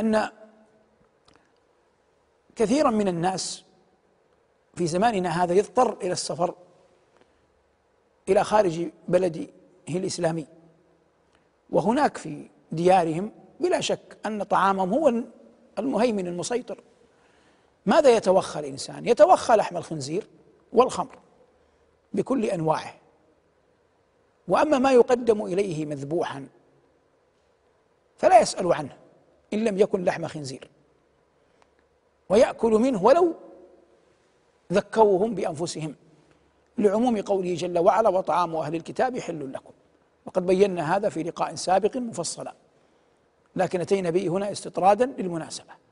أن كثيرا من الناس في زماننا هذا يضطر إلى السفر إلى خارج بلده الإسلامي. وهناك في ديارهم بلا شك أن طعامهم هو المهيمن المسيطر. ماذا يتوخى الإنسان؟ يتوخى لحم الخنزير والخمر بكل أنواعه. وأما ما يقدم إليه مذبوحا فلا يسأل عنه. إن لم يكن لحم خنزير. ويأكل منه ولو ذكوهم بأنفسهم. لعموم قوله جل وعلا وطعام أهل الكتاب حل لكم. وقد بينا هذا في لقاء سابق مفصلا. لكن أتينا به هنا استطرادا للمناسبة.